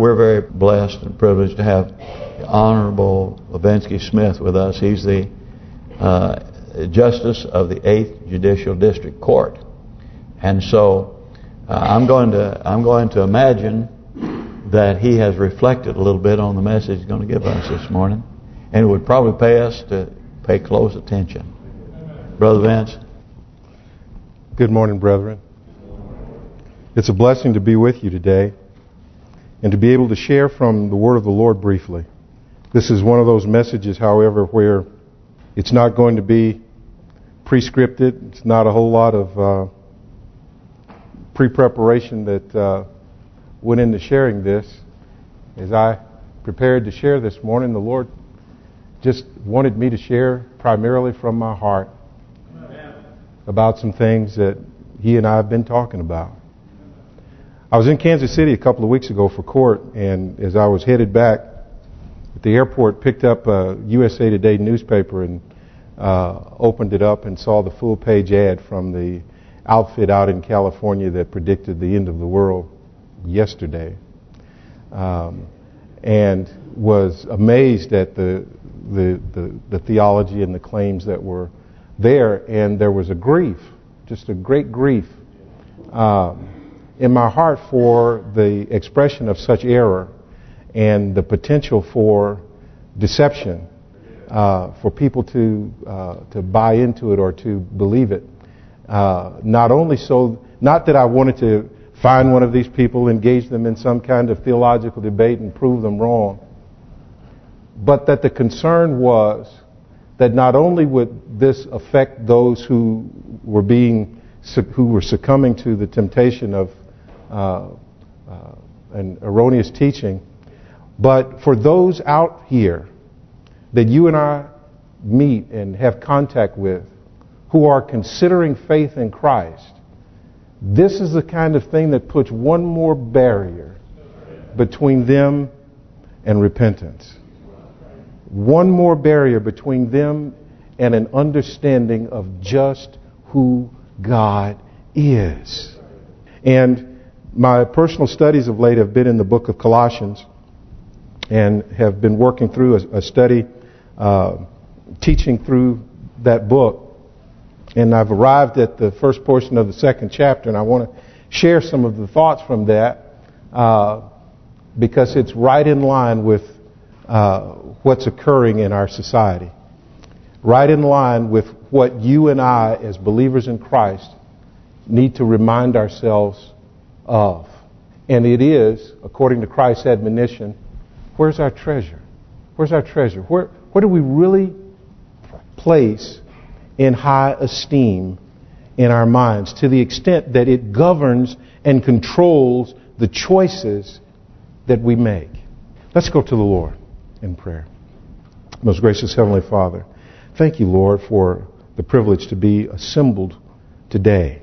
We're very blessed and privileged to have Honorable Levinsky Smith with us. He's the uh, Justice of the Eighth Judicial District Court, and so uh, I'm going to I'm going to imagine that he has reflected a little bit on the message he's going to give us this morning, and it would probably pay us to pay close attention. Brother Vince. Good morning, brethren. It's a blessing to be with you today and to be able to share from the Word of the Lord briefly. This is one of those messages, however, where it's not going to be prescripted. It's not a whole lot of uh, pre-preparation that uh, went into sharing this. As I prepared to share this morning, the Lord just wanted me to share primarily from my heart about some things that He and I have been talking about. I was in Kansas City a couple of weeks ago for court, and as I was headed back at the airport, picked up a USA Today newspaper and uh, opened it up and saw the full-page ad from the outfit out in California that predicted the end of the world yesterday, um, and was amazed at the, the, the the theology and the claims that were there, and there was a grief, just a great grief um, in my heart for the expression of such error and the potential for deception, uh, for people to uh, to buy into it or to believe it. Uh, not only so, not that I wanted to find one of these people, engage them in some kind of theological debate and prove them wrong. But that the concern was that not only would this affect those who were being who were succumbing to the temptation of uh, uh, an erroneous teaching, but for those out here that you and I meet and have contact with who are considering faith in Christ, this is the kind of thing that puts one more barrier between them and repentance. One more barrier between them and an understanding of just who God is. And my personal studies of late have been in the book of Colossians and have been working through a, a study, uh, teaching through that book. And I've arrived at the first portion of the second chapter, and I want to share some of the thoughts from that uh, because it's right in line with uh, what's occurring in our society. Right in line with what you and I, as believers in Christ, need to remind ourselves of. And it is, according to Christ's admonition, where's our treasure? Where's our treasure? Where, where do we really place in high esteem in our minds to the extent that it governs and controls the choices that we make. Let's go to the Lord in prayer. Most gracious Heavenly Father, thank you, Lord, for the privilege to be assembled today.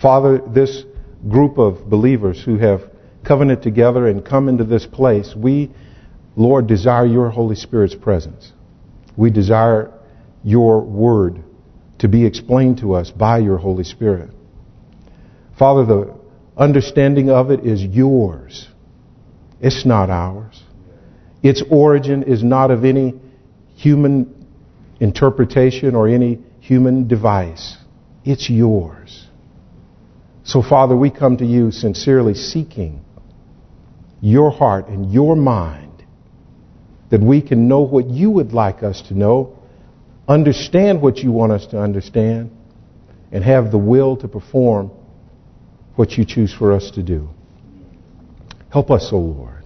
Father, this group of believers who have covenanted together and come into this place, we, Lord, desire your Holy Spirit's presence. We desire your word to be explained to us by your Holy Spirit. Father, the understanding of it is yours. It's not ours. Its origin is not of any human interpretation or any human device. It's yours. So, Father, we come to you sincerely seeking your heart and your mind that we can know what you would like us to know understand what you want us to understand, and have the will to perform what you choose for us to do. Help us, O Lord.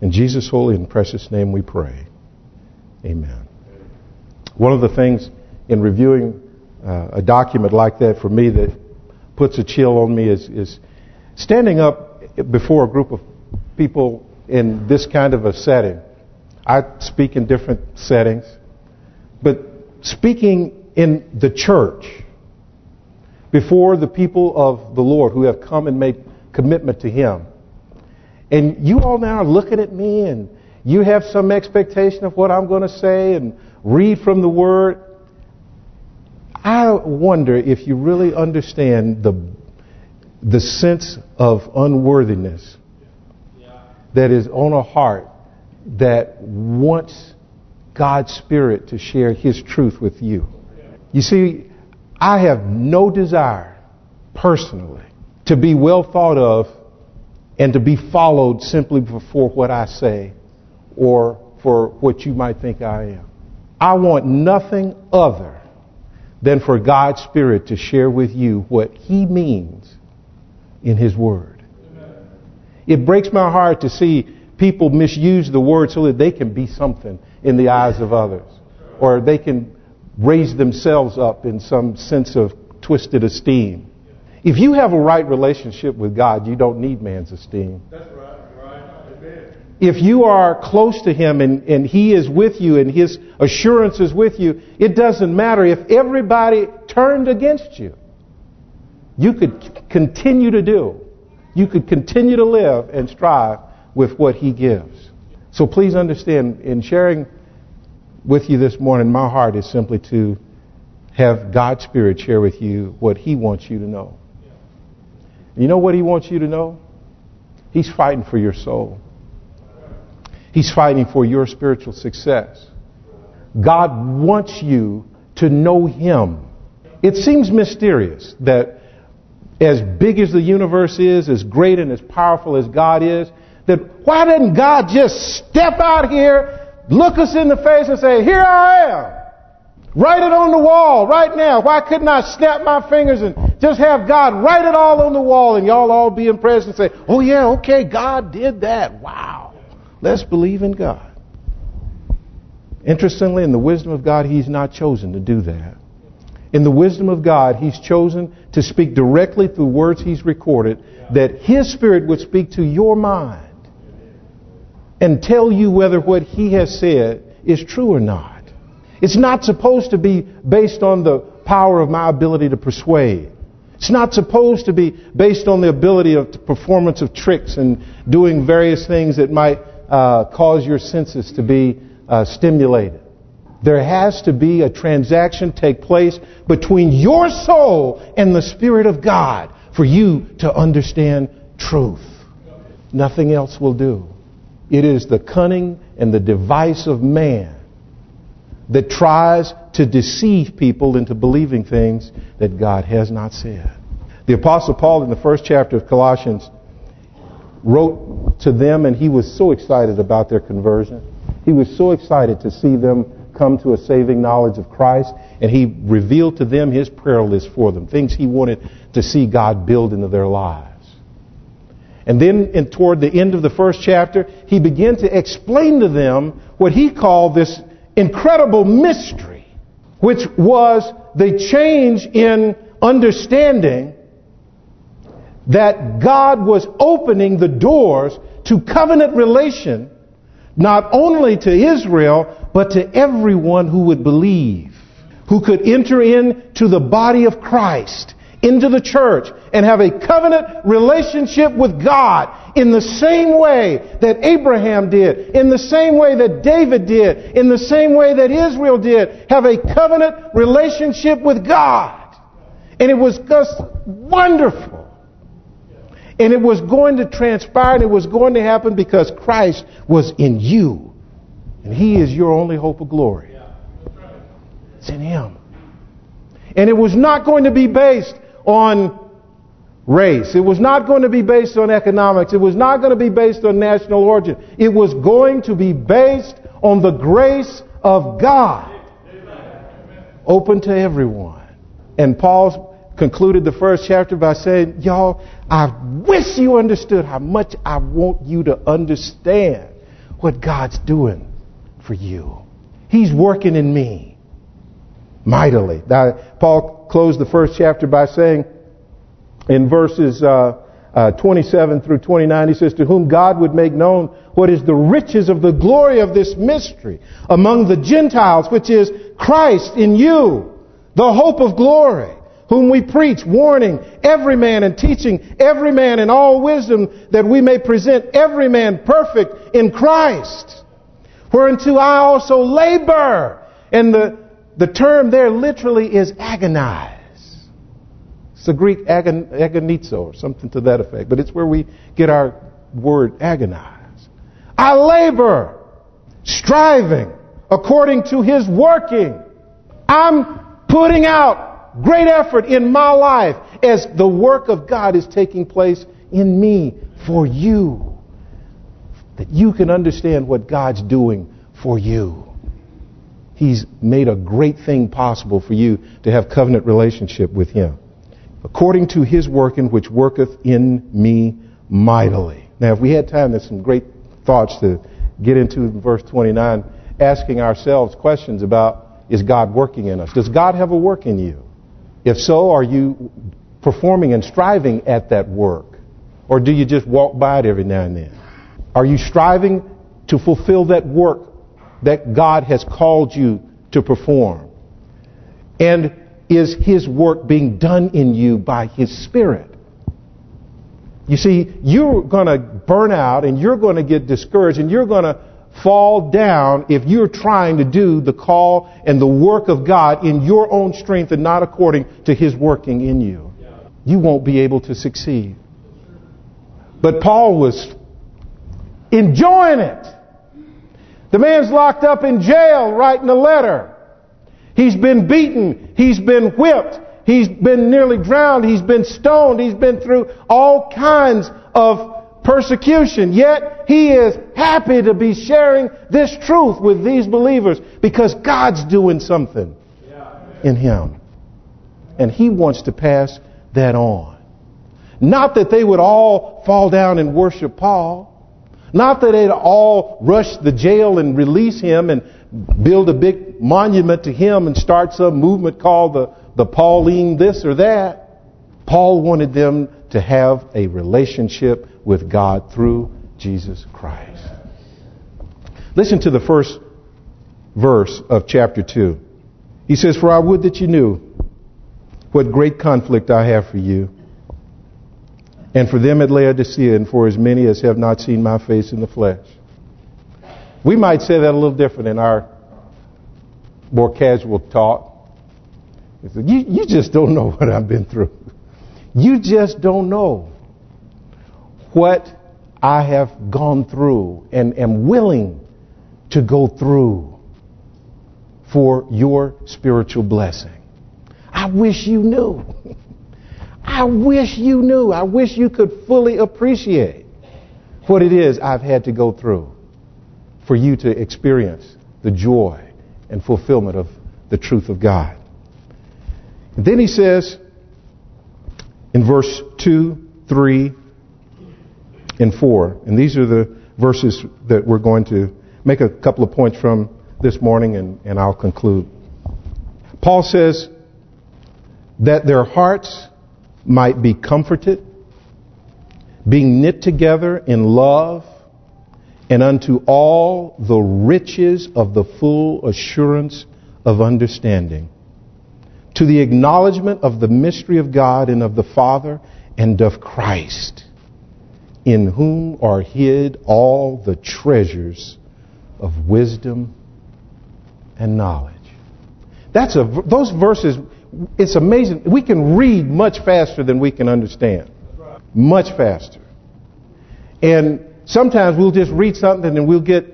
In Jesus' holy and precious name we pray. Amen. One of the things in reviewing uh, a document like that for me that puts a chill on me is, is standing up before a group of people in this kind of a setting. I speak in different settings, but speaking in the church before the people of the Lord who have come and made commitment to Him. And you all now are looking at me and you have some expectation of what I'm going to say and read from the Word. I wonder if you really understand the the sense of unworthiness that is on a heart that wants God's Spirit to share His truth with you. You see, I have no desire, personally, to be well thought of and to be followed simply for what I say or for what you might think I am. I want nothing other than for God's Spirit to share with you what He means in His Word. It breaks my heart to see people misuse the Word so that they can be something in the eyes of others. Or they can raise themselves up in some sense of twisted esteem. If you have a right relationship with God, you don't need man's esteem. That's right. If you are close to Him and, and He is with you and His assurance is with you, it doesn't matter if everybody turned against you. You could continue to do. You could continue to live and strive with what He gives. So please understand, in sharing with you this morning, my heart is simply to have God's Spirit share with you what He wants you to know. You know what He wants you to know? He's fighting for your soul. He's fighting for your spiritual success. God wants you to know Him. It seems mysterious that as big as the universe is, as great and as powerful as God is, that why didn't God just step out here, look us in the face and say, here I am. Write it on the wall right now. Why couldn't I snap my fingers and just have God write it all on the wall and y'all all be impressed and say, oh yeah, okay, God did that. Wow. Let's believe in God. Interestingly, in the wisdom of God, He's not chosen to do that. In the wisdom of God, He's chosen to speak directly through words He's recorded, that His Spirit would speak to your mind and tell you whether what He has said is true or not. It's not supposed to be based on the power of my ability to persuade. It's not supposed to be based on the ability of performance of tricks and doing various things that might uh, cause your senses to be uh, stimulated. There has to be a transaction take place between your soul and the Spirit of God for you to understand truth. Nothing else will do. It is the cunning and the device of man that tries to deceive people into believing things that God has not said. The Apostle Paul in the first chapter of Colossians wrote to them and he was so excited about their conversion. He was so excited to see them come to a saving knowledge of Christ and he revealed to them his prayer list for them, things he wanted to see God build into their lives. And then in, toward the end of the first chapter, he began to explain to them what he called this incredible mystery, which was the change in understanding that God was opening the doors to covenant relation not only to Israel, but to everyone who would believe, who could enter into the body of Christ, into the church, and have a covenant relationship with God in the same way that Abraham did, in the same way that David did, in the same way that Israel did, have a covenant relationship with God. And it was just wonderful. And it was going to transpire and it was going to happen because Christ was in you. And He is your only hope of glory. It's in Him. And it was not going to be based on race. It was not going to be based on economics. It was not going to be based on national origin. It was going to be based on the grace of God. Open to everyone. And Paul's concluded the first chapter by saying, y'all, I wish you understood how much I want you to understand what God's doing for you. He's working in me mightily. Now, Paul closed the first chapter by saying in verses uh, uh, 27 through 29, he says, To whom God would make known what is the riches of the glory of this mystery among the Gentiles, which is Christ in you, the hope of glory whom we preach, warning every man and teaching every man in all wisdom, that we may present every man perfect in Christ. Whereunto I also labor. And the, the term there literally is agonize. It's the Greek agon, agonizo or something to that effect. But it's where we get our word agonize. I labor, striving, according to His working. I'm putting out great effort in my life as the work of God is taking place in me for you. That you can understand what God's doing for you. He's made a great thing possible for you to have covenant relationship with Him. According to His working which worketh in me mightily. Now if we had time, there's some great thoughts to get into in verse 29, asking ourselves questions about, is God working in us? Does God have a work in you? If so, are you performing and striving at that work? Or do you just walk by it every now and then? Are you striving to fulfill that work that God has called you to perform? And is His work being done in you by His Spirit? You see, you're going to burn out and you're going to get discouraged and you're going to fall down if you're trying to do the call and the work of God in your own strength and not according to His working in you. You won't be able to succeed. But Paul was enjoying it. The man's locked up in jail writing a letter. He's been beaten. He's been whipped. He's been nearly drowned. He's been stoned. He's been through all kinds of persecution. Yet he is happy to be sharing this truth with these believers because God's doing something in him. And he wants to pass that on. Not that they would all fall down and worship Paul. Not that they'd all rush the jail and release him and build a big monument to him and start some movement called the, the Pauline this or that. Paul wanted them to have a relationship with God through Jesus Christ. Listen to the first verse of chapter 2. He says, For I would that you knew what great conflict I have for you and for them at Laodicea, and for as many as have not seen my face in the flesh. We might say that a little different in our more casual talk. You, you just don't know what I've been through. You just don't know what I have gone through and am willing to go through for your spiritual blessing. I wish you knew. I wish you knew. I wish you could fully appreciate what it is I've had to go through for you to experience the joy and fulfillment of the truth of God. And then he says in verse 2, 3, and 4, and these are the verses that we're going to make a couple of points from this morning and, and I'll conclude. Paul says that their hearts might be comforted, being knit together in love, and unto all the riches of the full assurance of understanding, to the acknowledgement of the mystery of God and of the Father and of Christ, in whom are hid all the treasures of wisdom and knowledge. That's a those verses it's amazing. We can read much faster than we can understand. Much faster. And sometimes we'll just read something and we'll get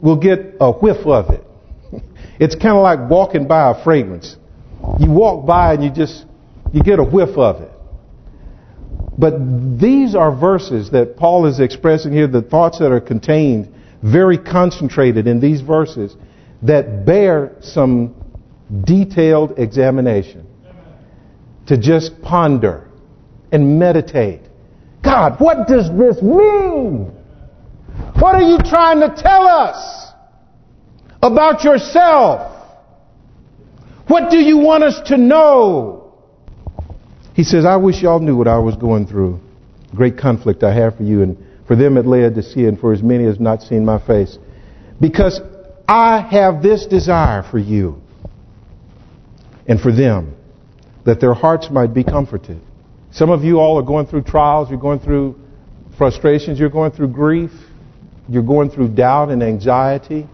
we'll get a whiff of it. It's kind of like walking by a fragrance. You walk by and you just you get a whiff of it. But these are verses that Paul is expressing here, the thoughts that are contained, very concentrated in these verses, that bear some detailed examination. To just ponder and meditate. God, what does this mean? What are you trying to tell us about yourself? What do you want us to know? He says, I wish y'all knew what I was going through. Great conflict I have for you and for them at Laodicea and for as many as not seen my face. Because I have this desire for you and for them, that their hearts might be comforted. Some of you all are going through trials, you're going through frustrations, you're going through grief, you're going through doubt and anxiety.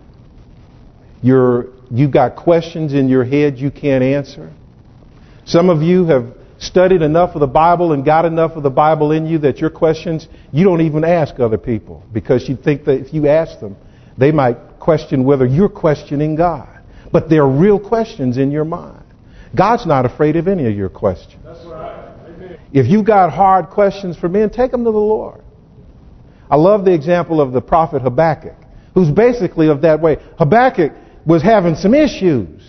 You're you've got questions in your head you can't answer. Some of you have studied enough of the Bible and got enough of the Bible in you that your questions, you don't even ask other people because you think that if you ask them, they might question whether you're questioning God. But there are real questions in your mind. God's not afraid of any of your questions. That's right. If you've got hard questions for men, take them to the Lord. I love the example of the prophet Habakkuk, who's basically of that way. Habakkuk was having some issues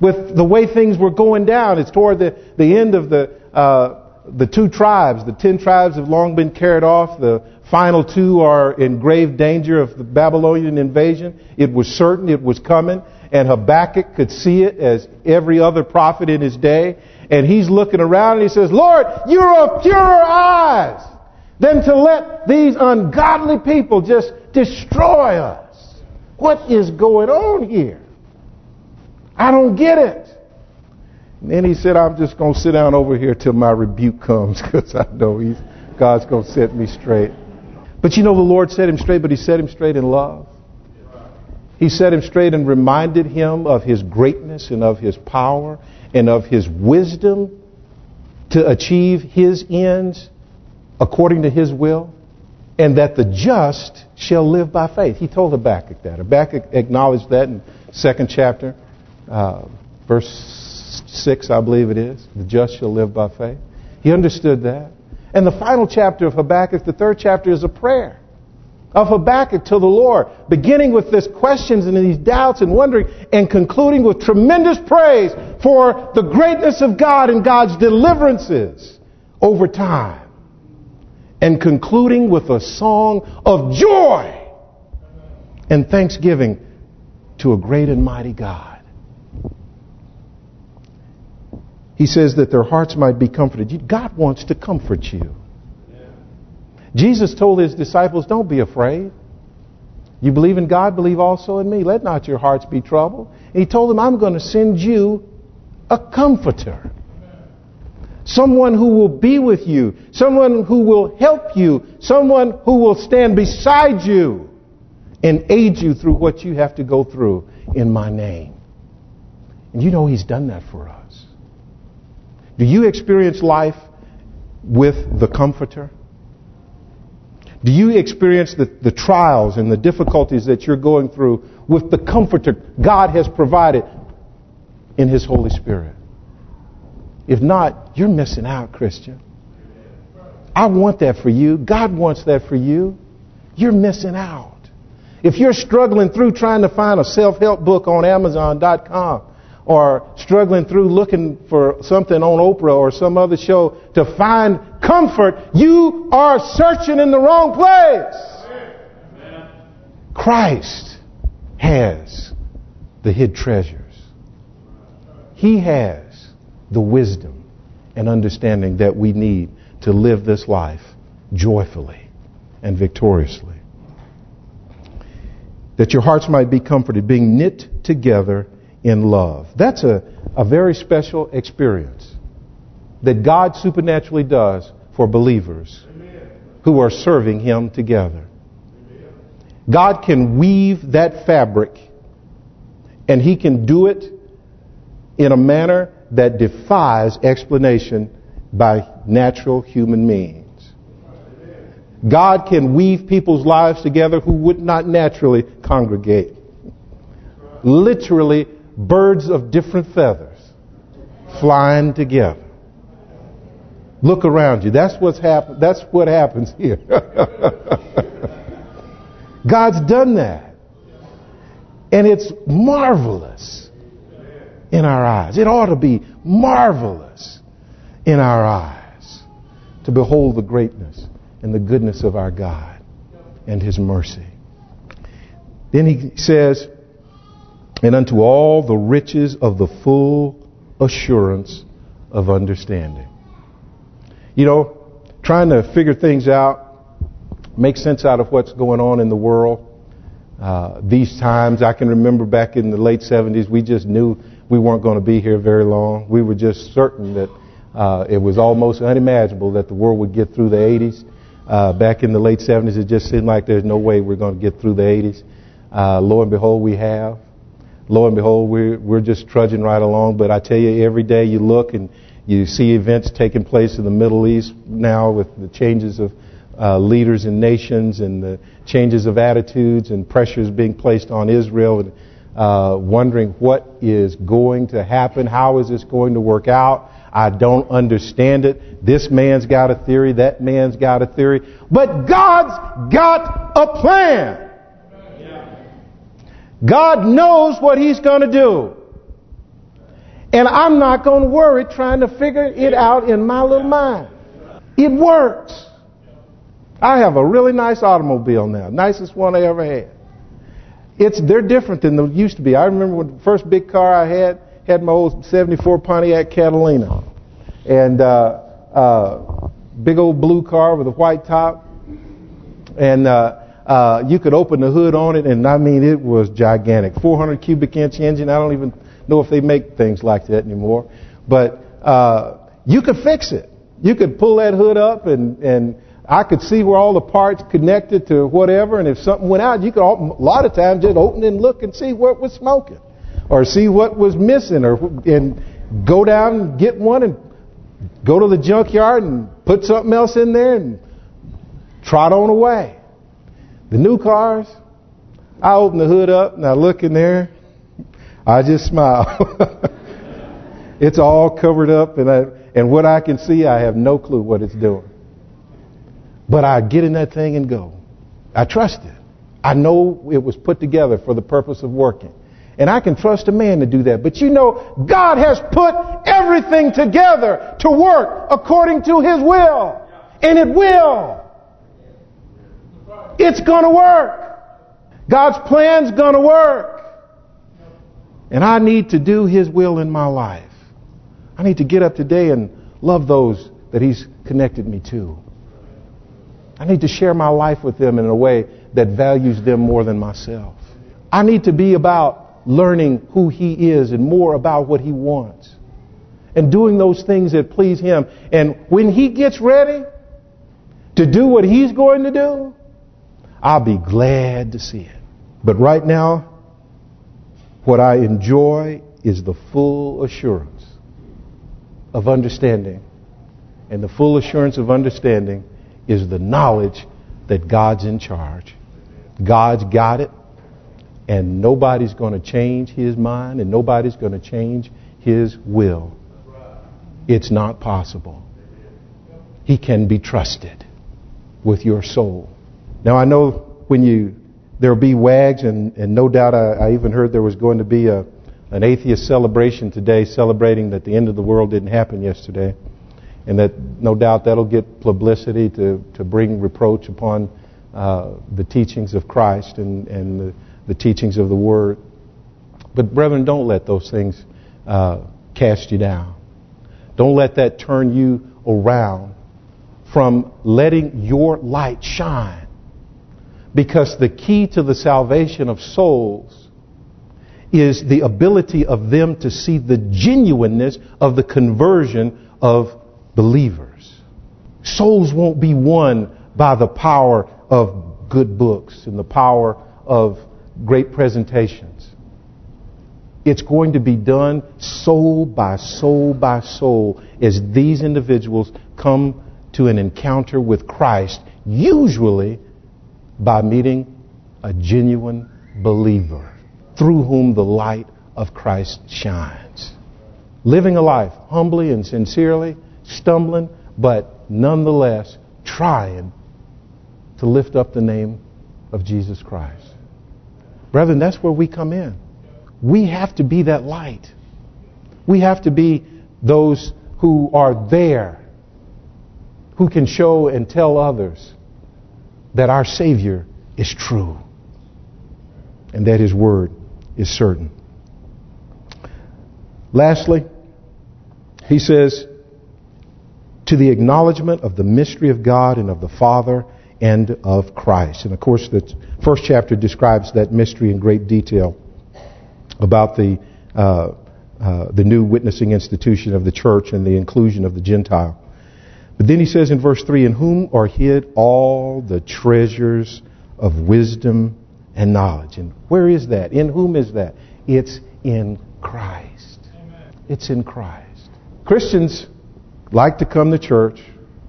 with the way things were going down. It's toward the, the end of the uh, the two tribes. The ten tribes have long been carried off. The final two are in grave danger of the Babylonian invasion. It was certain it was coming. And Habakkuk could see it as every other prophet in his day. And he's looking around and he says, Lord, you're of purer eyes than to let these ungodly people just destroy us. What is going on here? I don't get it. And then he said, I'm just going to sit down over here till my rebuke comes because I know he's, God's going to set me straight. But you know the Lord set him straight, but he set him straight in love. He set him straight and reminded him of his greatness and of his power and of his wisdom to achieve his ends according to his will and that the just shall live by faith. He told Habakkuk that. Habakkuk acknowledged that in second chapter, uh, verse 6, I believe it is. The just shall live by faith. He understood that. And the final chapter of Habakkuk, the third chapter, is a prayer of Habakkuk to the Lord, beginning with these questions and these doubts and wondering, and concluding with tremendous praise for the greatness of God and God's deliverances over time, and concluding with a song of joy and thanksgiving to a great and mighty God. He says that their hearts might be comforted. God wants to comfort you. Jesus told his disciples, don't be afraid. You believe in God, believe also in me. Let not your hearts be troubled. And he told them, I'm going to send you a comforter. Someone who will be with you. Someone who will help you. Someone who will stand beside you and aid you through what you have to go through in my name. And you know he's done that for us. Do you experience life with the comforter? Do you experience the, the trials and the difficulties that you're going through with the comforter God has provided in His Holy Spirit? If not, you're missing out, Christian. I want that for you. God wants that for you. You're missing out. If you're struggling through trying to find a self-help book on Amazon.com or struggling through looking for something on Oprah or some other show to find comfort, you are searching in the wrong place. Christ has the hid treasures. He has the wisdom and understanding that we need to live this life joyfully and victoriously. That your hearts might be comforted, being knit together in love. That's a, a very special experience that God supernaturally does for believers who are serving Him together. God can weave that fabric and He can do it in a manner that defies explanation by natural human means. God can weave people's lives together who would not naturally congregate. Literally birds of different feathers flying together. Look around you. That's what's happen. That's what happens here. God's done that. And it's marvelous in our eyes. It ought to be marvelous in our eyes to behold the greatness and the goodness of our God and His mercy. Then he says, and unto all the riches of the full assurance of understanding. You know, trying to figure things out, make sense out of what's going on in the world. Uh, these times, I can remember back in the late 70s, we just knew we weren't going to be here very long. We were just certain that uh, it was almost unimaginable that the world would get through the 80s. Uh, back in the late 70s, it just seemed like there's no way we're going to get through the 80s. Uh, lo and behold, we have lo and behold, we're, we're just trudging right along. But I tell you, every day you look and you see events taking place in the Middle East now with the changes of uh, leaders in nations and the changes of attitudes and pressures being placed on Israel and uh, wondering what is going to happen, how is this going to work out. I don't understand it. This man's got a theory, that man's got a theory. But God's got a plan. God knows what He's going to do. And I'm not going to worry trying to figure it out in my little mind. It works. I have a really nice automobile now. Nicest one I ever had. It's They're different than they used to be. I remember when the first big car I had, had my old 74 Pontiac Catalina. And uh, uh, big old blue car with a white top. And uh, uh, you could open the hood on it, and I mean, it was gigantic. 400 cubic inch engine. I don't even know if they make things like that anymore. But uh, you could fix it. You could pull that hood up, and and I could see where all the parts connected to whatever. And if something went out, you could a lot of times just open and look and see what was smoking, or see what was missing, or and go down and get one and go to the junkyard and put something else in there and trot on away. The new cars, I open the hood up and I look in there, I just smile. it's all covered up and I, and what I can see, I have no clue what it's doing. But I get in that thing and go. I trust it. I know it was put together for the purpose of working. And I can trust a man to do that. But you know, God has put everything together to work according to His will. And it will. It's going to work. God's plan's going to work. And I need to do His will in my life. I need to get up today and love those that He's connected me to. I need to share my life with them in a way that values them more than myself. I need to be about learning who He is and more about what He wants. And doing those things that please Him. And when He gets ready to do what He's going to do, I'll be glad to see it. But right now, what I enjoy is the full assurance of understanding. And the full assurance of understanding is the knowledge that God's in charge. God's got it. And nobody's going to change his mind and nobody's going to change his will. It's not possible. He can be trusted with your soul. Now I know when you there'll be wags and, and no doubt I, I even heard there was going to be a an atheist celebration today celebrating that the end of the world didn't happen yesterday. And that no doubt that'll get publicity to, to bring reproach upon uh, the teachings of Christ and, and the, the teachings of the Word. But brethren, don't let those things uh, cast you down. Don't let that turn you around from letting your light shine. Because the key to the salvation of souls is the ability of them to see the genuineness of the conversion of believers. Souls won't be won by the power of good books and the power of great presentations. It's going to be done soul by soul by soul as these individuals come to an encounter with Christ, usually by meeting a genuine believer through whom the light of Christ shines. Living a life humbly and sincerely, stumbling, but nonetheless trying to lift up the name of Jesus Christ. Brethren, that's where we come in. We have to be that light. We have to be those who are there, who can show and tell others that our Savior is true and that His Word is certain. Lastly, he says, to the acknowledgement of the mystery of God and of the Father and of Christ. And of course, the first chapter describes that mystery in great detail about the uh, uh, the new witnessing institution of the church and the inclusion of the Gentile. But then he says in verse 3, In whom are hid all the treasures of wisdom and knowledge. And where is that? In whom is that? It's in Christ. Amen. It's in Christ. Christians like to come to church.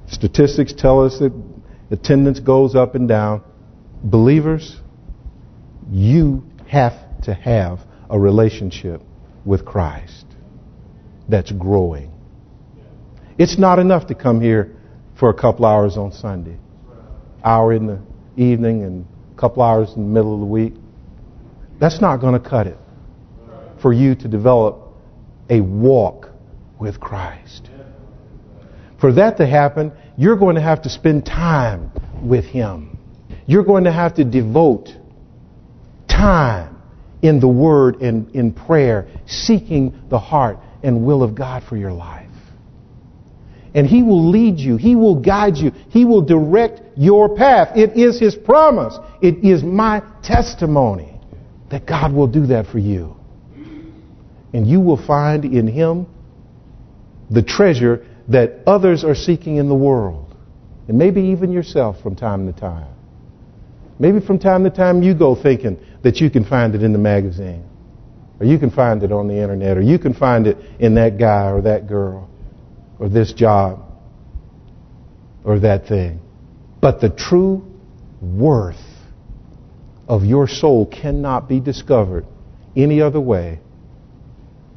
Statistics tell us that attendance goes up and down. Believers, you have to have a relationship with Christ that's growing. It's not enough to come here for a couple hours on Sunday, hour in the evening and a couple hours in the middle of the week. That's not going to cut it for you to develop a walk with Christ. For that to happen, you're going to have to spend time with Him. You're going to have to devote time in the Word and in prayer, seeking the heart and will of God for your life. And He will lead you. He will guide you. He will direct your path. It is His promise. It is my testimony that God will do that for you. And you will find in Him the treasure that others are seeking in the world. And maybe even yourself from time to time. Maybe from time to time you go thinking that you can find it in the magazine. Or you can find it on the internet. Or you can find it in that guy or that girl. Or this job. Or that thing. But the true worth of your soul cannot be discovered any other way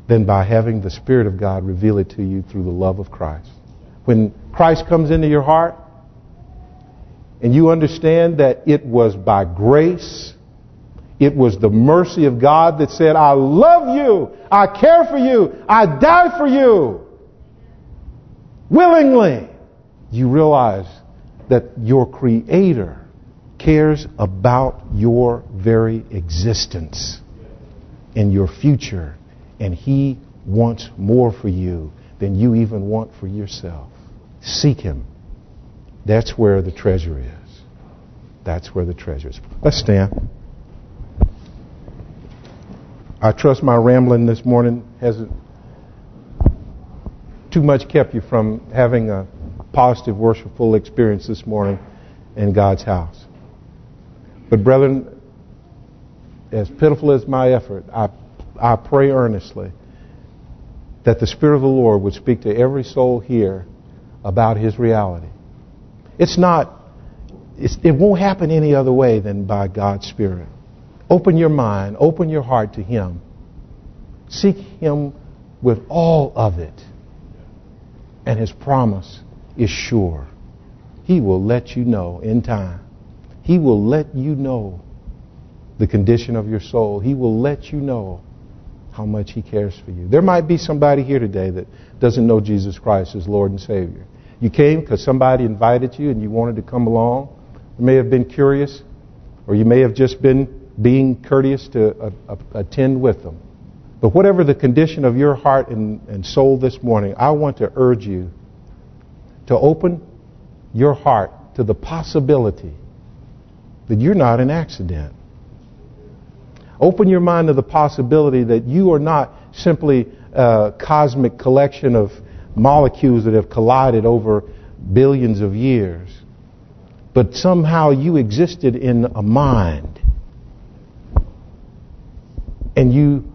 than by having the Spirit of God reveal it to you through the love of Christ. When Christ comes into your heart, and you understand that it was by grace, it was the mercy of God that said, I love you, I care for you, I die for you, willingly, you realize that your Creator cares about your very existence and your future and He wants more for you than you even want for yourself. Seek Him. That's where the treasure is. That's where the treasure is. Let's stand. I trust my rambling this morning hasn't too much kept you from having a positive, worshipful experience this morning in God's house. But brethren, as pitiful as my effort, I I pray earnestly that the Spirit of the Lord would speak to every soul here about His reality. It's not, it's, it won't happen any other way than by God's Spirit. Open your mind, open your heart to Him. Seek Him with all of it. And His promise is sure. He will let you know in time. He will let you know the condition of your soul. He will let you know how much He cares for you. There might be somebody here today that doesn't know Jesus Christ as Lord and Savior. You came because somebody invited you and you wanted to come along. You may have been curious, or you may have just been being courteous to uh, uh, attend with them. But whatever the condition of your heart and, and soul this morning, I want to urge you to open your heart to the possibility that you're not an accident. Open your mind to the possibility that you are not simply a cosmic collection of molecules that have collided over billions of years, but somehow you existed in a mind. And you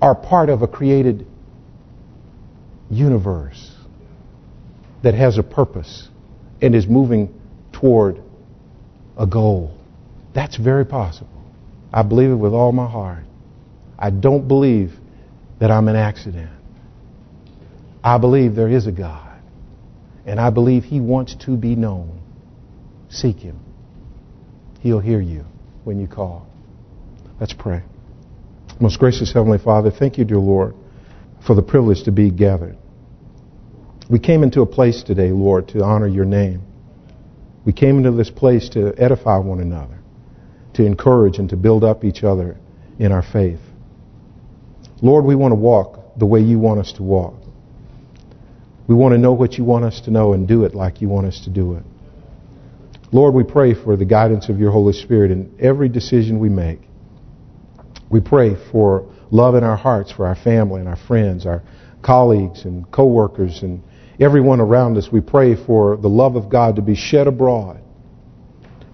are part of a created universe that has a purpose and is moving toward a goal. That's very possible. I believe it with all my heart. I don't believe that I'm an accident. I believe there is a God. And I believe He wants to be known. Seek Him. He'll hear you when you call. Let's pray. Most gracious Heavenly Father, thank you, dear Lord, for the privilege to be gathered. We came into a place today, Lord, to honor your name. We came into this place to edify one another to encourage and to build up each other in our faith. Lord, we want to walk the way you want us to walk. We want to know what you want us to know and do it like you want us to do it. Lord, we pray for the guidance of your Holy Spirit in every decision we make. We pray for love in our hearts for our family and our friends, our colleagues and co-workers and everyone around us. We pray for the love of God to be shed abroad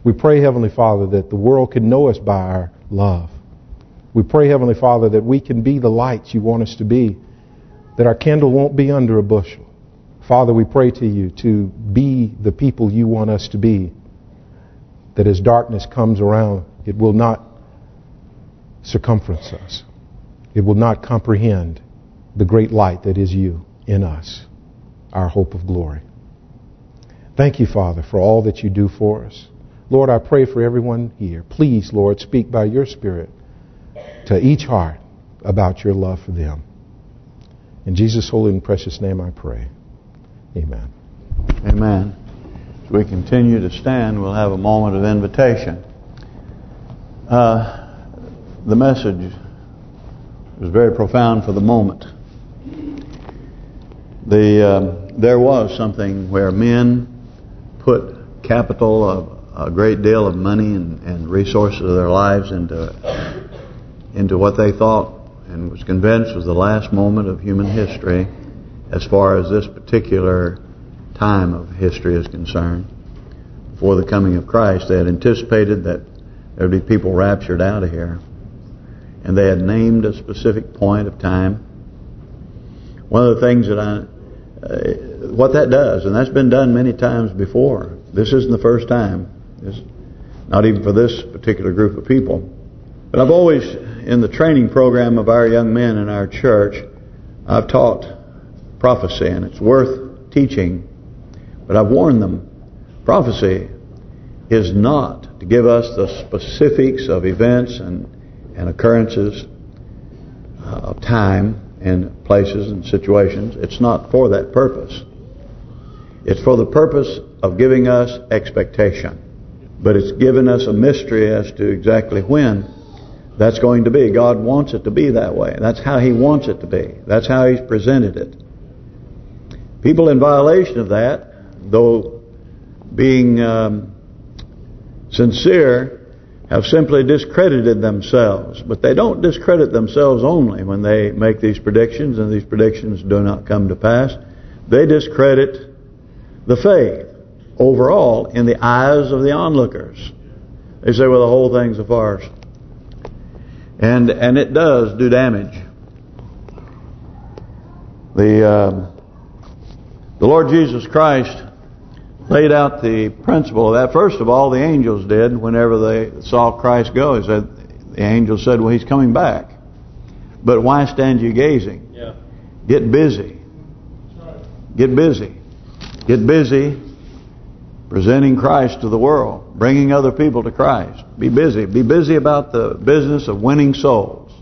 we pray, Heavenly Father, that the world can know us by our love. We pray, Heavenly Father, that we can be the lights you want us to be, that our candle won't be under a bushel. Father, we pray to you to be the people you want us to be. That as darkness comes around, it will not circumference us. It will not comprehend the great light that is you in us, our hope of glory. Thank you, Father, for all that you do for us. Lord, I pray for everyone here. Please, Lord, speak by your Spirit to each heart about your love for them. In Jesus' holy and precious name I pray. Amen. Amen. As we continue to stand, we'll have a moment of invitation. Uh, the message was very profound for the moment. The um, There was something where men put capital of a great deal of money and, and resources of their lives into into what they thought and was convinced was the last moment of human history as far as this particular time of history is concerned. Before the coming of Christ, they had anticipated that there would be people raptured out of here. And they had named a specific point of time. One of the things that I, uh, what that does, and that's been done many times before. This isn't the first time. This, not even for this particular group of people. But I've always, in the training program of our young men in our church, I've taught prophecy, and it's worth teaching. But I've warned them, prophecy is not to give us the specifics of events and, and occurrences uh, of time and places and situations. It's not for that purpose. It's for the purpose of giving us expectation. But it's given us a mystery as to exactly when that's going to be. God wants it to be that way. That's how He wants it to be. That's how He's presented it. People in violation of that, though being um, sincere, have simply discredited themselves. But they don't discredit themselves only when they make these predictions, and these predictions do not come to pass. They discredit the faith overall in the eyes of the onlookers. They say, well, the whole thing's a farce. And and it does do damage. The uh, the Lord Jesus Christ laid out the principle of that. First of all, the angels did whenever they saw Christ go. He said, the angels said, well, he's coming back. But why stand you gazing? Yeah. Get busy. Get busy. Get busy presenting Christ to the world, bringing other people to Christ. Be busy. Be busy about the business of winning souls.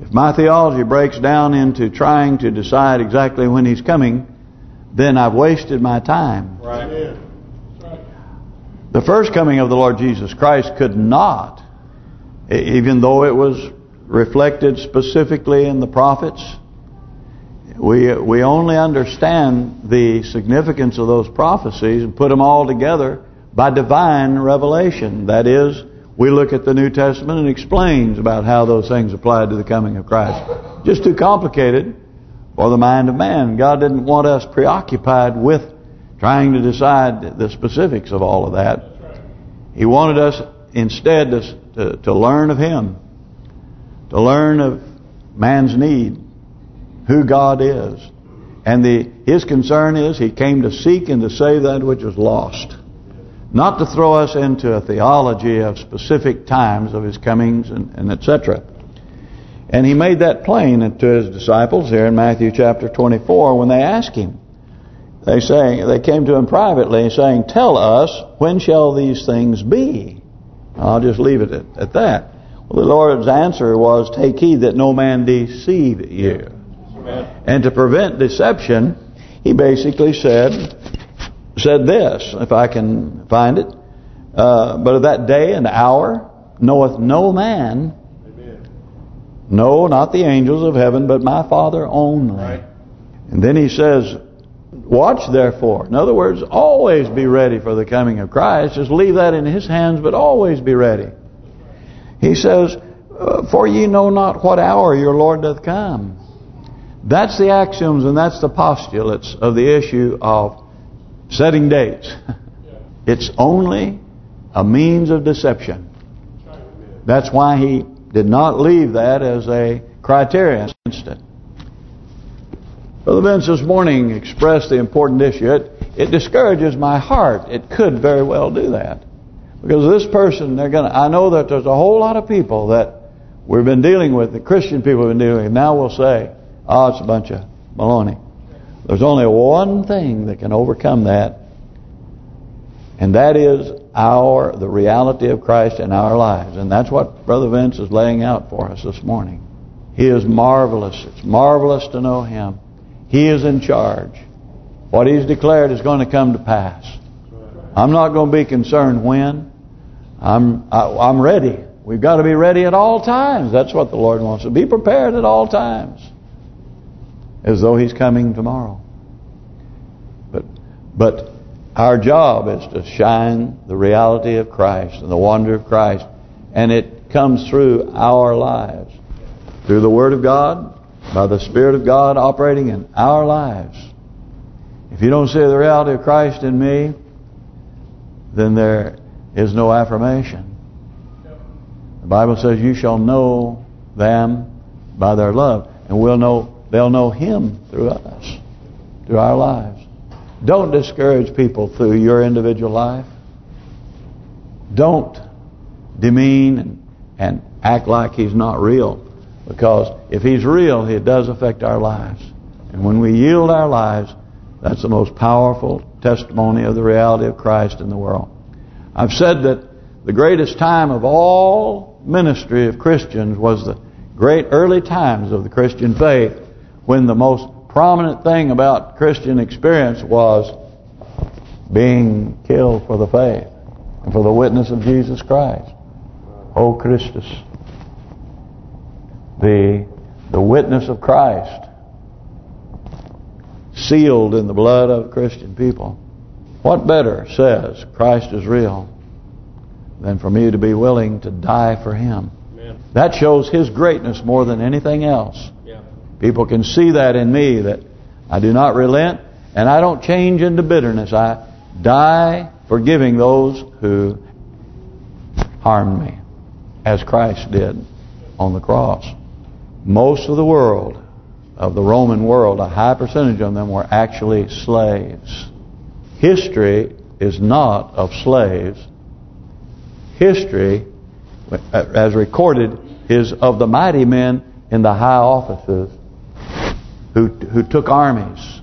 If my theology breaks down into trying to decide exactly when He's coming, then I've wasted my time. Right. The first coming of the Lord Jesus Christ could not, even though it was reflected specifically in the prophets, we we only understand the significance of those prophecies and put them all together by divine revelation. That is, we look at the New Testament and explains about how those things apply to the coming of Christ. Just too complicated for the mind of man. God didn't want us preoccupied with trying to decide the specifics of all of that. He wanted us instead to, to, to learn of Him, to learn of man's need, who God is. And the his concern is he came to seek and to save that which was lost. Not to throw us into a theology of specific times of his comings and, and etc. And he made that plain to his disciples here in Matthew chapter 24 when they asked him. They say they came to him privately saying, Tell us, when shall these things be? I'll just leave it at, at that. Well, the Lord's answer was, Take heed that no man deceive you. Amen. And to prevent deception, he basically said said this, if I can find it. Uh, but of that day and hour knoweth no man. No, not the angels of heaven, but my Father only. Right. And then he says, watch therefore. In other words, always be ready for the coming of Christ. Just leave that in his hands, but always be ready. He says, uh, for ye know not what hour your Lord doth come. That's the axioms and that's the postulates of the issue of setting dates. It's only a means of deception. That's why he did not leave that as a criterion against it. Brother Vince this morning expressed the important issue. It, it discourages my heart. It could very well do that. Because this person, they're gonna. I know that there's a whole lot of people that we've been dealing with, the Christian people have been dealing with. Now we'll say, oh, it's a bunch of baloney. There's only one thing that can overcome that, and that is our the reality of Christ in our lives. And that's what Brother Vince is laying out for us this morning. He is marvelous. It's marvelous to know Him. He is in charge. What He's declared is going to come to pass. I'm not going to be concerned when. I'm I, am i am ready. We've got to be ready at all times. That's what the Lord wants to be prepared at all times, as though He's coming tomorrow. But but our job is to shine the reality of Christ and the wonder of Christ, and it comes through our lives, through the Word of God, by the Spirit of God operating in our lives. If you don't see the reality of Christ in me, then there is no affirmation. The Bible says you shall know them by their love. And we'll know they'll know Him through us, through our lives. Don't discourage people through your individual life. Don't demean and, and act like He's not real. Because if He's real, it does affect our lives. And when we yield our lives, that's the most powerful testimony of the reality of Christ in the world. I've said that the greatest time of all ministry of Christians was the great early times of the Christian faith when the most prominent thing about Christian experience was being killed for the faith and for the witness of Jesus Christ. O Christus. The, the witness of Christ sealed in the blood of Christian people. What better says Christ is real than for me to be willing to die for Him? Amen. That shows His greatness more than anything else. People can see that in me, that I do not relent, and I don't change into bitterness. I die forgiving those who harmed me, as Christ did on the cross. Most of the world, of the Roman world, a high percentage of them were actually slaves. History is not of slaves. History, uh, as recorded, is of the mighty men in the high offices who who took armies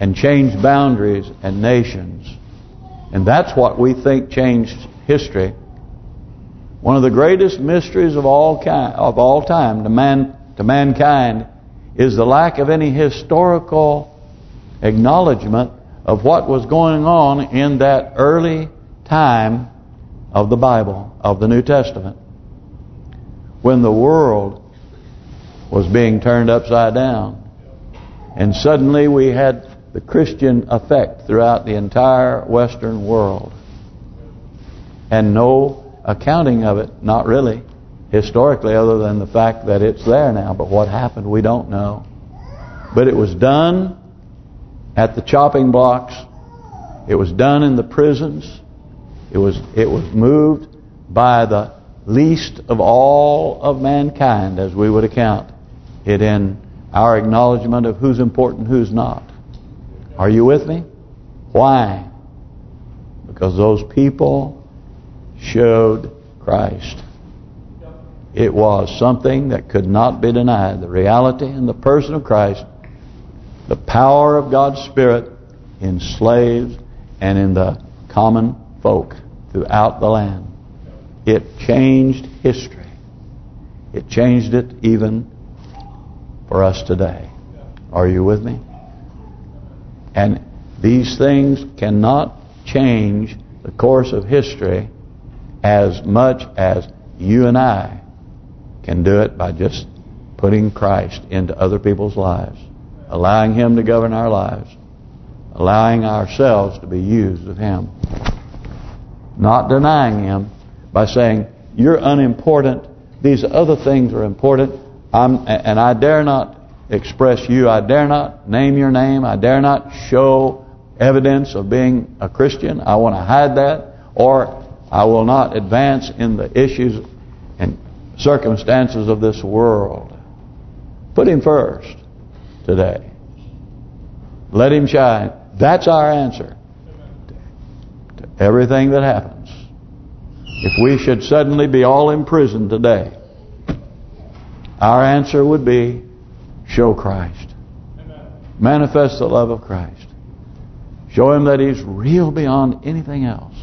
and changed boundaries and nations. And that's what we think changed history. One of the greatest mysteries of all kind, of all time to man to mankind is the lack of any historical acknowledgement of what was going on in that early time of the Bible, of the New Testament. When the world was being turned upside down. And suddenly we had the Christian effect throughout the entire Western world. And no accounting of it, not really, historically, other than the fact that it's there now. But what happened, we don't know. But it was done at the chopping blocks. It was done in the prisons. It was it was moved by the least of all of mankind, as we would account it in our acknowledgement of who's important, who's not. Are you with me? Why? Because those people showed Christ. It was something that could not be denied. The reality and the person of Christ the power of God's Spirit in slaves and in the common folk throughout the land. It changed history. It changed it even for us today. Are you with me? And these things cannot change the course of history as much as you and I can do it by just putting Christ into other people's lives allowing Him to govern our lives, allowing ourselves to be used of Him. Not denying Him by saying, you're unimportant, these other things are important, I'm, and I dare not express you, I dare not name your name, I dare not show evidence of being a Christian, I want to hide that, or I will not advance in the issues and circumstances of this world. Put Him first. today. Let Him shine. That's our answer to everything that happens. If we should suddenly be all in prison today, our answer would be, show Christ. Manifest the love of Christ. Show Him that He's real beyond anything else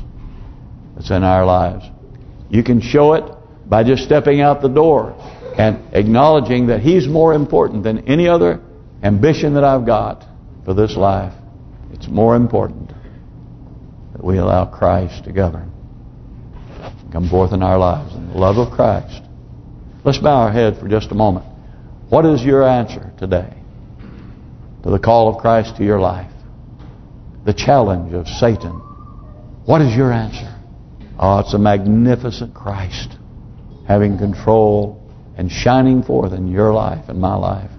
that's in our lives. You can show it by just stepping out the door and acknowledging that He's more important than any other ambition that I've got for this life. It's more important that we allow Christ to govern. Come forth in our lives in the love of Christ. Let's bow our head for just a moment. What is your answer today to the call of Christ to your life? The challenge of Satan. What is your answer? Oh, it's a magnificent Christ having control and shining forth in your life and my life.